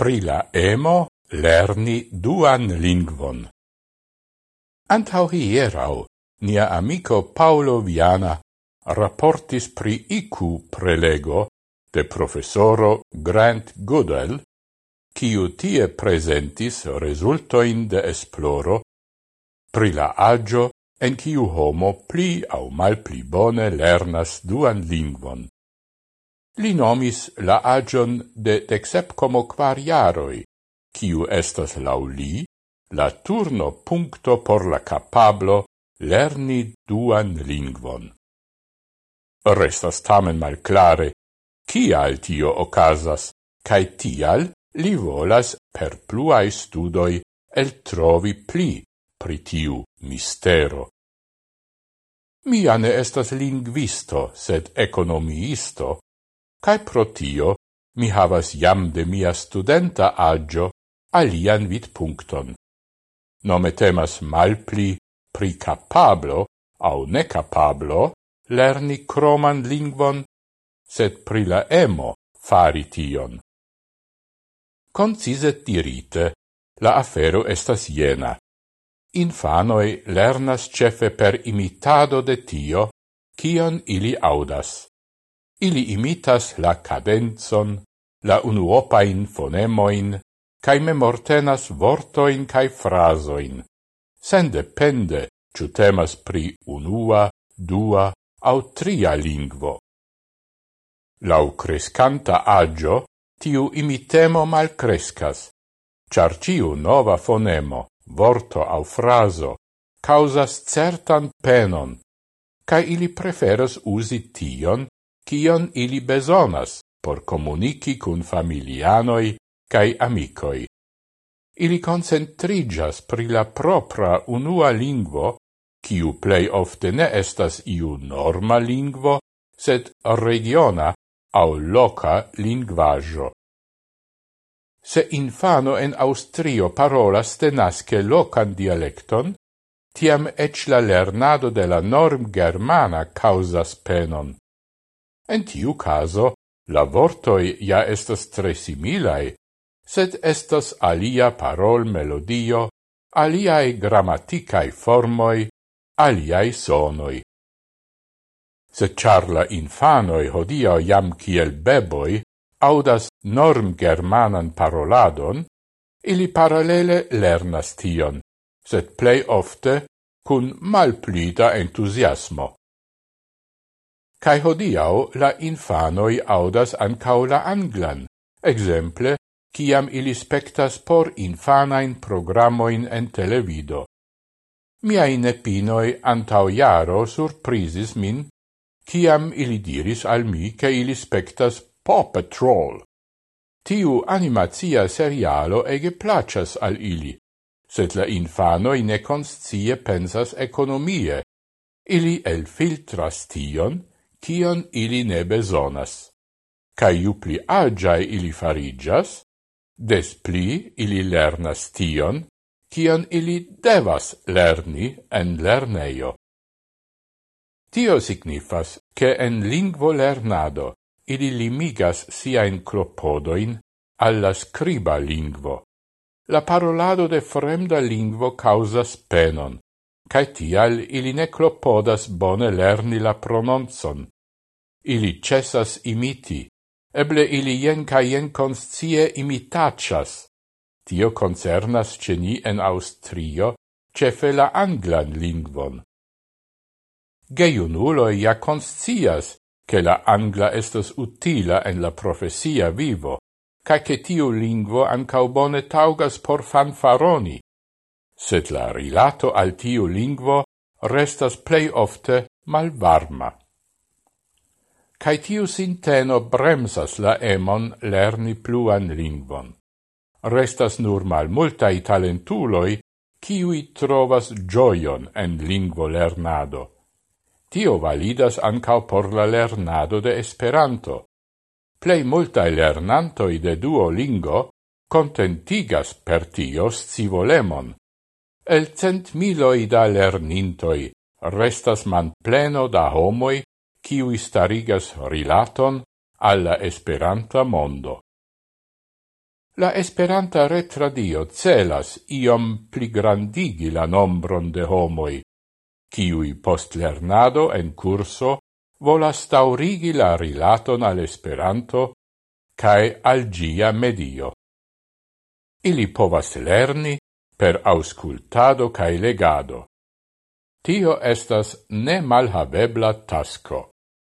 pri la emo lerni duan lingvon. Antau hierau, nia amico Paolo Viana raportis pri iku prelego de professoro Grant Goodell, quiu tie presentis resultoin de esploro pri la agio en kiu homo pli au mal pli bone lernas duan lingvon li nomis la agion de dexepcomo quar iaroi, ciu estas lau li la turno puncto por la capablo lerni duan lingvon. Restas tamen mal clare, cial tio ocasas, cae tial li volas per pluae studoi el trovi pli pri tiu mistero. Mia ne estas lingvisto, sed economiisto, cae pro tio mi havas jam de mia studenta agio alian vid puncton. Nome temas malpli pri capablo au necapablo lerni croman lingvon, sed pri la emo fari tion. Concise dirite, la afero estas jena. Infanoi lernas cefe per imitado de tio, kion ili audas. Ili imitas la cadenzon, la unuopain fonemoin, cae memortenas vortoin cae frasoin, sen depende ciu temas pri unua, dua au tria lingvo. Lau crescanta agio, tiu imitemo malcrescas, char ciu nova fonemo, vorto au fraso, causas certan penon, ca ili preferas usi tion, kion ili besonas por comunici cun familianoi cae amicoi. Ili concentrigas pri la propra unua lingvo, kiu plei ofte ne estas iu norma lingvo, sed regiona au loca lingvaggio. Se infano en Austrio parolas tenasce locan dialecton, tiam ec la lernado de la norm germana causas penon. En tiu caso, la vortoi ja estas tre similae, sed estas alia parol melodio, aliae grammaticae formoi, aliae sonoi. Se charla infanoi hodio jam kiel beboi audas norm germanan paroladon, ili paralele lernas tion, sed plei ofte cun malplida entusiasmo cae hodiau la infanoi audas ancau la anglan, exemple, ciam ili spectas por infanain programoin en televido. Miai nepinoi antau iaro surprisis min, ciam ili diris al mi che ili spectas Paw Patrol. Tiu animazia serialo ege placas al ili, sed la infanoi ne conscie pensas economie. Ili elfiltras tion, tion ili ne besonas. Cai ju pli agiae ili farigias, des pli ili lernas tion, kion ili devas lerni en lerneio. Tio signifas che en lingvo lernado ili limigas siain clopodoin alla scriba lingvo. La parolado de fremda lingvo causas penon, cae tial ili ne clopodas bone lerni la prononzon. Ili cessas imiti, eble ili jen ca jen conscie imitacias. Tio concernas ceni en Austrio, cefe la anglan lingvon. Geiunuloi ja conscias, che la angla estos utila en la profesia vivo, ca che tiu lingvo ancau bone taugas por fanfaroni, sed la rilato al tiu lingvo restas plei ofte malvarma. Cai tiu sinteno bremsas la emon lerni pluan lingvon. Restas nur mal multai talentuloi, kiui trovas gioion en lingvo lernado. Tio validas ancao por la lernado de Esperanto. Plei multai lernantoi de duo lingo contentigas per tio scivolemon, el cent miloi da lernintoi restas man pleno da homoi kiui starigas rilaton alla esperanta mondo. La esperanta retradio celas iom pligrandigi la nombron de homoi, kiui post lernado en curso volas taurigi la rilaton al esperanto cae al gia medio. Ili povas lerni per auscultado cae legado. Tio estas ne malhavebla tasco.